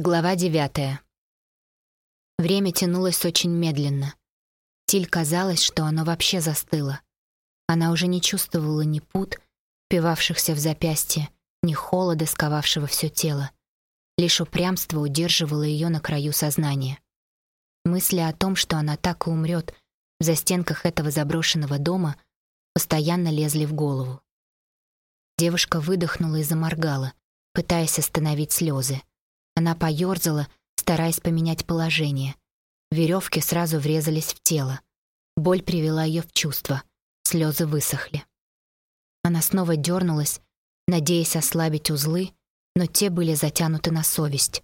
Глава девятая. Время тянулось очень медленно. Тиль казалось, что оно вообще застыло. Она уже не чувствовала ни пут, впивавшихся в запястье, ни холода, сковавшего все тело. Лишь упрямство удерживало ее на краю сознания. Мысли о том, что она так и умрет в застенках этого заброшенного дома, постоянно лезли в голову. Девушка выдохнула и заморгала, пытаясь остановить слезы. Она поёрзала, стараясь поменять положение. Веревки сразу врезались в тело. Боль привела ее в чувство. Слезы высохли. Она снова дернулась, надеясь ослабить узлы, но те были затянуты на совесть.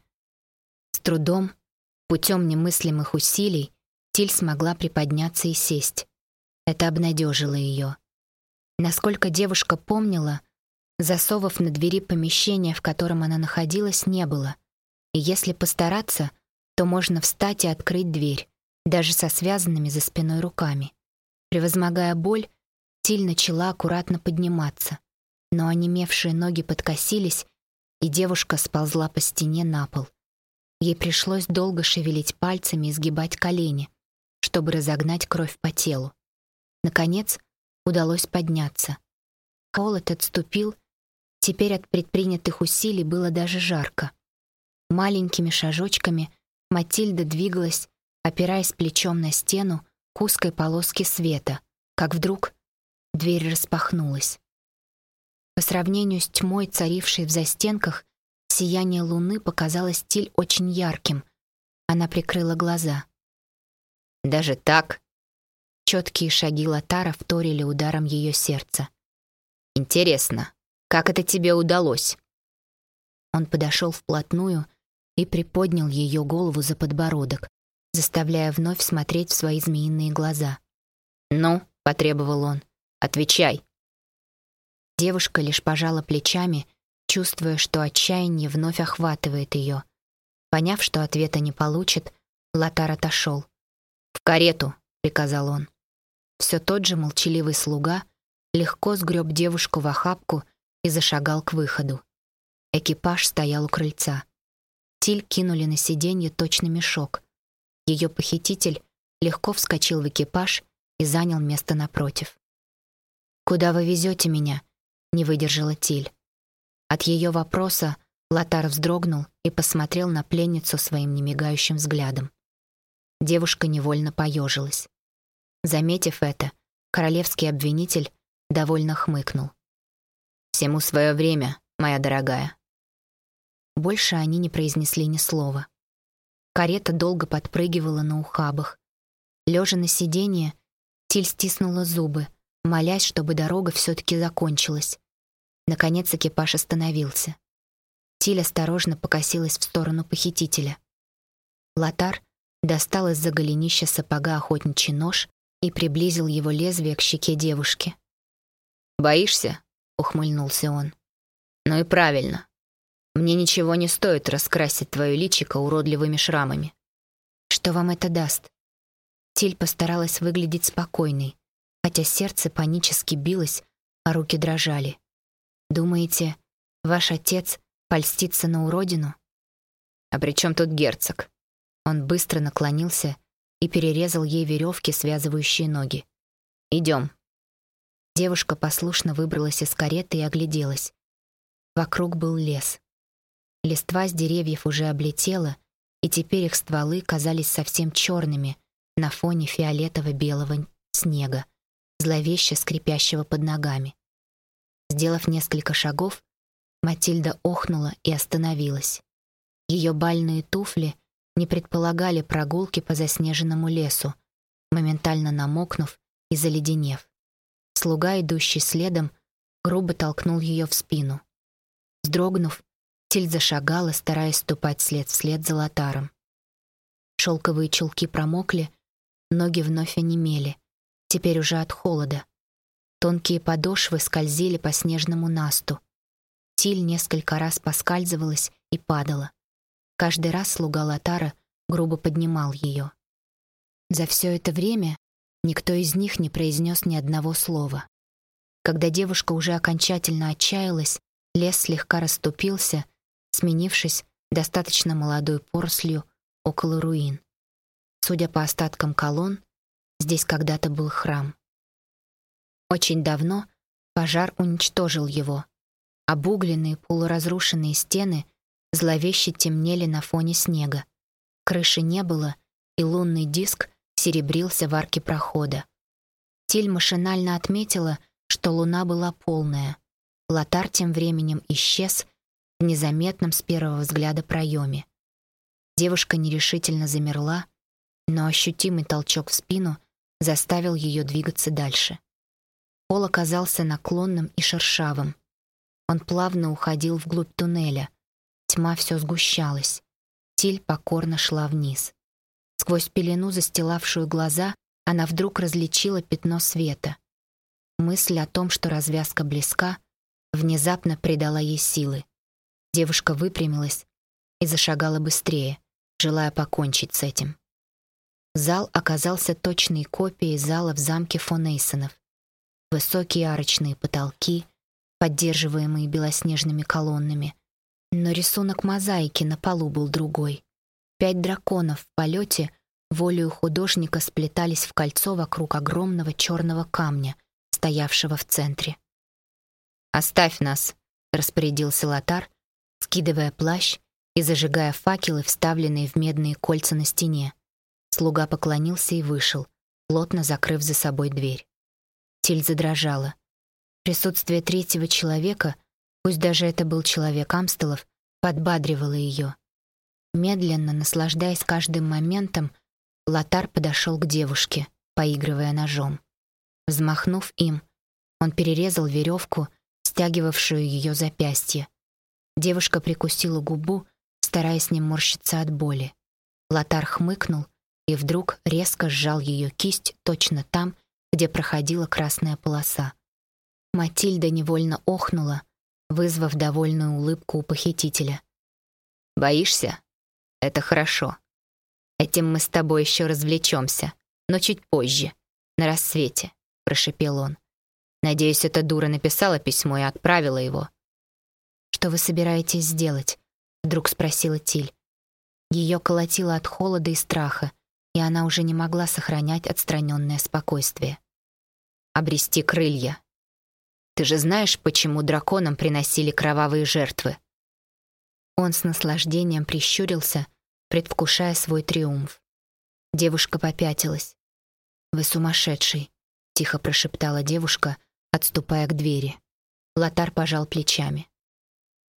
С трудом, путем немыслимых усилий, Тиль смогла приподняться и сесть. Это обнадежило ее. Насколько девушка помнила, засовов на двери помещения, в котором она находилась, не было — и если постараться, то можно встать и открыть дверь, даже со связанными за спиной руками. Превозмогая боль, Тиль начала аккуратно подниматься, но онемевшие ноги подкосились, и девушка сползла по стене на пол. Ей пришлось долго шевелить пальцами и сгибать колени, чтобы разогнать кровь по телу. Наконец, удалось подняться. Холод отступил, теперь от предпринятых усилий было даже жарко. Маленькими шажочками Матильда двигалась, опираясь плечом на стену к узкой полоске света, как вдруг дверь распахнулась. По сравнению с тьмой, царившей в застенках, сияние луны показалось Тиль очень ярким. Она прикрыла глаза. «Даже так?» Четкие шаги Латара вторили ударом ее сердца. «Интересно, как это тебе удалось?» Он подошел вплотную и приподнял ее голову за подбородок, заставляя вновь смотреть в свои змеиные глаза. «Ну», — потребовал он, — «отвечай». Девушка лишь пожала плечами, чувствуя, что отчаяние вновь охватывает ее. Поняв, что ответа не получит, Лотар отошел. «В карету», — приказал он. Все тот же молчаливый слуга легко сгреб девушку в охапку и зашагал к выходу. Экипаж стоял у крыльца. Тиль кинули на сиденье точно мешок. Ее похититель легко вскочил в экипаж и занял место напротив. «Куда вы везете меня?» — не выдержала Тиль. От ее вопроса Лотар вздрогнул и посмотрел на пленницу своим немигающим взглядом. Девушка невольно поежилась. Заметив это, королевский обвинитель довольно хмыкнул. «Всему свое время, моя дорогая. Больше они не произнесли ни слова. Карета долго подпрыгивала на ухабах. Лежа на сиденье, Тиль стиснула зубы, молясь, чтобы дорога все-таки закончилась. Наконец экипаж остановился. Тиль осторожно покосилась в сторону похитителя. Лотар достал из-за голенища сапога охотничий нож и приблизил его лезвие к щеке девушки. «Боишься?» — ухмыльнулся он. «Ну и правильно. Мне ничего не стоит раскрасить твое личико уродливыми шрамами. Что вам это даст? Тиль постаралась выглядеть спокойной, хотя сердце панически билось, а руки дрожали. Думаете, ваш отец польстится на уродину? А при чем тут герцог? Он быстро наклонился и перерезал ей веревки, связывающие ноги. Идем. Девушка послушно выбралась из кареты и огляделась. Вокруг был лес. Листва с деревьев уже облетела, и теперь их стволы казались совсем черными на фоне фиолетово-белого снега, зловеще скрипящего под ногами. Сделав несколько шагов, Матильда охнула и остановилась. Ее бальные туфли не предполагали прогулки по заснеженному лесу, моментально намокнув и заледенев. Слуга, идущий следом, грубо толкнул ее в спину. Вздрогнув, Тиль зашагала, стараясь ступать след вслед за лотаром. Шелковые чулки промокли, ноги вновь онемели, теперь уже от холода. Тонкие подошвы скользили по снежному насту. Тиль несколько раз поскальзывалась и падала. Каждый раз слуга Лотара грубо поднимал ее. За все это время никто из них не произнес ни одного слова. Когда девушка уже окончательно отчаялась, лес слегка расступился, сменившись достаточно молодой порослью около руин. Судя по остаткам колонн, здесь когда-то был храм. Очень давно пожар уничтожил его. Обугленные полуразрушенные стены зловеще темнели на фоне снега. Крыши не было, и лунный диск серебрился в арке прохода. Тиль машинально отметила, что луна была полная. Лотар тем временем исчез в незаметном с первого взгляда проеме. Девушка нерешительно замерла, но ощутимый толчок в спину заставил ее двигаться дальше. Пол оказался наклонным и шершавым. Он плавно уходил вглубь туннеля. Тьма все сгущалась. Тиль покорно шла вниз. Сквозь пелену, застилавшую глаза, она вдруг различила пятно света. Мысль о том, что развязка близка, внезапно придала ей силы. Девушка выпрямилась и зашагала быстрее, желая покончить с этим. Зал оказался точной копией зала в замке фон Эйсонов. Высокие арочные потолки, поддерживаемые белоснежными колоннами. Но рисунок мозаики на полу был другой. Пять драконов в полете волею художника сплетались в кольцо вокруг огромного черного камня, стоявшего в центре. «Оставь нас», — распорядился Лотар, скидывая плащ и зажигая факелы, вставленные в медные кольца на стене. Слуга поклонился и вышел, плотно закрыв за собой дверь. Тиль задрожала. Присутствие третьего человека, пусть даже это был человек Амстелов, подбадривало ее. Медленно, наслаждаясь каждым моментом, Лотар подошел к девушке, поигрывая ножом. Взмахнув им, он перерезал веревку, стягивавшую ее запястье. Девушка прикусила губу, стараясь не морщиться от боли. Лотар хмыкнул и вдруг резко сжал ее кисть точно там, где проходила красная полоса. Матильда невольно охнула, вызвав довольную улыбку у похитителя. «Боишься? Это хорошо. Этим мы с тобой еще развлечемся, но чуть позже, на рассвете», — прошепел он. «Надеюсь, эта дура написала письмо и отправила его». «Что вы собираетесь сделать?» — вдруг спросила Тиль. Ее колотило от холода и страха, и она уже не могла сохранять отстраненное спокойствие. Обрести крылья. Ты же знаешь, почему драконам приносили кровавые жертвы? Он с наслаждением прищурился, предвкушая свой триумф. Девушка попятилась. «Вы сумасшедший», — тихо прошептала девушка, отступая к двери. Лотар пожал плечами.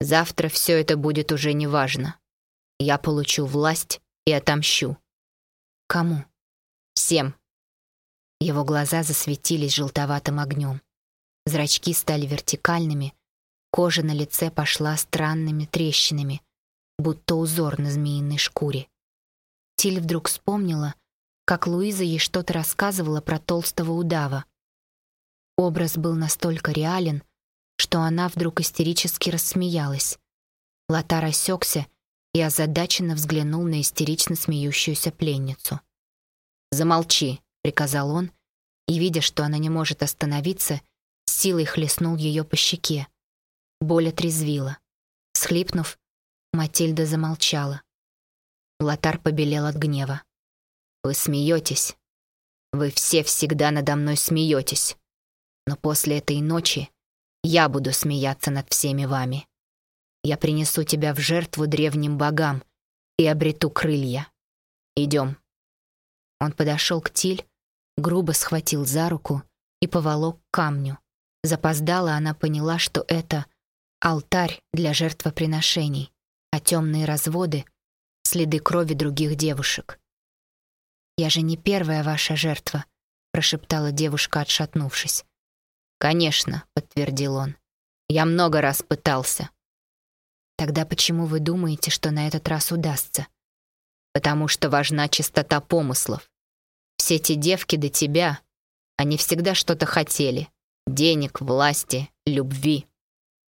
«Завтра все это будет уже неважно. Я получу власть и отомщу. Кому? Всем. Его глаза засветились желтоватым огнем. Зрачки стали вертикальными, кожа на лице пошла странными трещинами, будто узор на змеиной шкуре. Тиль вдруг вспомнила, как Луиза ей что-то рассказывала про толстого удава. Образ был настолько реален, что она вдруг истерически рассмеялась. Лотар осекся и озадаченно взглянул на истерично смеющуюся пленницу. «Замолчи», — приказал он, и, видя, что она не может остановиться, силой хлестнул ее по щеке. Боль отрезвила. Схлипнув, Матильда замолчала. Лотар побелел от гнева. «Вы смеетесь. Вы все всегда надо мной смеетесь. Но после этой ночи я буду смеяться над всеми вами. Я принесу тебя в жертву древним богам и обрету крылья. Идем». Он подошел к Тиль, грубо схватил за руку и поволок к камню. Запоздала она поняла, что это алтарь для жертвоприношений, а темные разводы — следы крови других девушек. «Я же не первая ваша жертва», — прошептала девушка, отшатнувшись. «Конечно», — подтвердил он. «Я много раз пытался. Тогда почему вы думаете, что на этот раз удастся? Потому что важна чистота помыслов. Все эти девки до тебя, они всегда что-то хотели. Денег, власти, любви.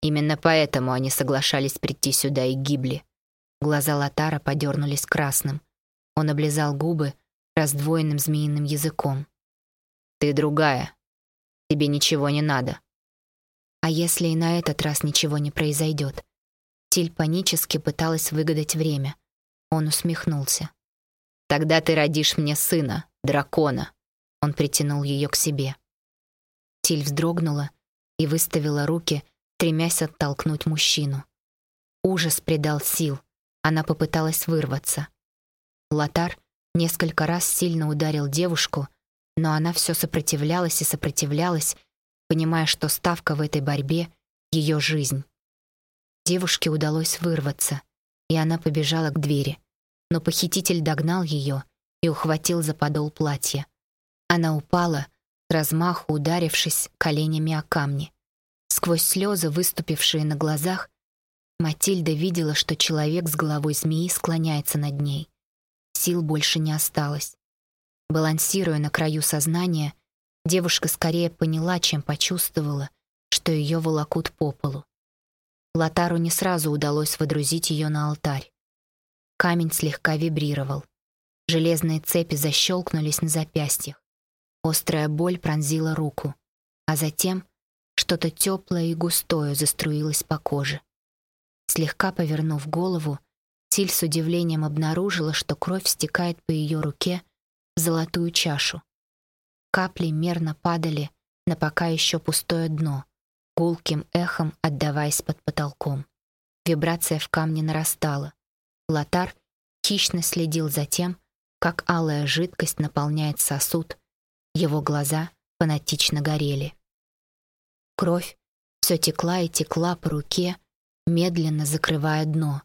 Именно поэтому они соглашались прийти сюда и гибли. Глаза Латара подернулись красным. Он облизал губы раздвоенным змеиным языком. «Ты другая. Тебе ничего не надо». «А если и на этот раз ничего не произойдет?» Тиль панически пыталась выгадать время. Он усмехнулся. «Тогда ты родишь мне сына, дракона». Он притянул ее к себе. Тиль вздрогнула и выставила руки, стремясь оттолкнуть мужчину. Ужас придал сил. Она попыталась вырваться. Лотар несколько раз сильно ударил девушку, но она все сопротивлялась и сопротивлялась, понимая, что ставка в этой борьбе — ее жизнь. Девушке удалось вырваться, и она побежала к двери, но похититель догнал ее и ухватил за подол платья. Она упала, размаху ударившись коленями о камни. Сквозь слезы, выступившие на глазах, Матильда видела, что человек с головой змеи склоняется над ней. Сил больше не осталось. Балансируя на краю сознания, девушка скорее поняла, чем почувствовала, что ее волокут по полу. Лотару не сразу удалось водрузить ее на алтарь. Камень слегка вибрировал. Железные цепи защелкнулись на запястьях. Острая боль пронзила руку, а затем что-то теплое и густое заструилось по коже. Слегка повернув голову, Тиль с удивлением обнаружила, что кровь стекает по ее руке в золотую чашу. Капли мерно падали на пока еще пустое дно, гулким эхом отдаваясь под потолком. Вибрация в камне нарастала. Лотар хищно следил за тем, как алая жидкость наполняет сосуд. Его глаза фанатично горели. Кровь все текла и текла по руке, медленно закрывая дно.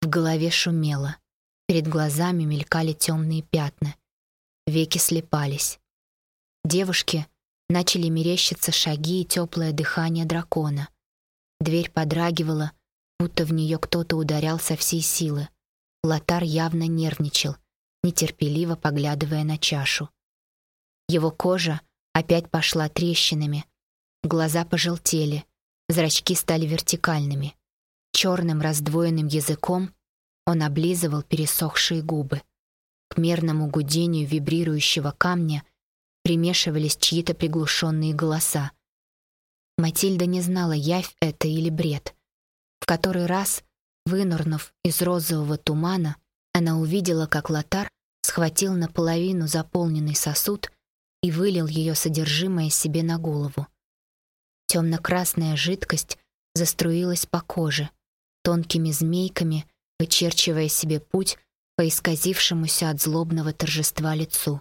В голове шумело. Перед глазами мелькали темные пятна. Веки слепались. Девушке начали мерещиться шаги и теплое дыхание дракона. Дверь подрагивала, будто в нее кто-то ударял со всей силы. Лотар явно нервничал, нетерпеливо поглядывая на чашу. Его кожа опять пошла трещинами, глаза пожелтели, зрачки стали вертикальными. Черным раздвоенным языком он облизывал пересохшие губы. К мерному гудению вибрирующего камня примешивались чьи-то приглушенные голоса. Матильда не знала, явь это или бред. В который раз, вынырнув из розового тумана, она увидела, как Лотар схватил наполовину заполненный сосуд и вылил ее содержимое себе на голову. Темно-красная жидкость заструилась по коже — тонкими змейками, вычерчивая себе путь по исказившемуся от злобного торжества лицу.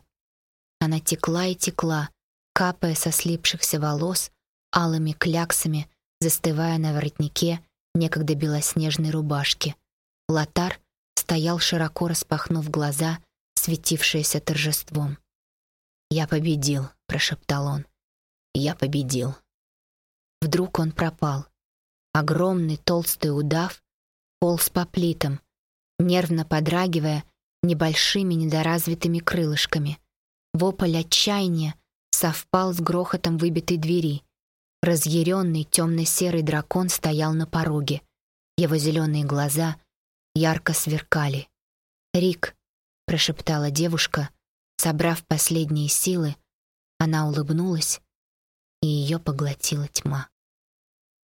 Она текла и текла, капая со слипшихся волос, алыми кляксами, застывая на воротнике некогда белоснежной рубашки. Лотар стоял широко распахнув глаза, светившиеся торжеством. «Я победил», — прошептал он. «Я победил». Вдруг он пропал. Огромный толстый удав полз по плитам, нервно подрагивая небольшими недоразвитыми крылышками. Вопль отчаяния совпал с грохотом выбитой двери. Разъяренный темно-серый дракон стоял на пороге. Его зеленые глаза ярко сверкали. «Рик», — прошептала девушка, собрав последние силы, она улыбнулась, и ее поглотила тьма.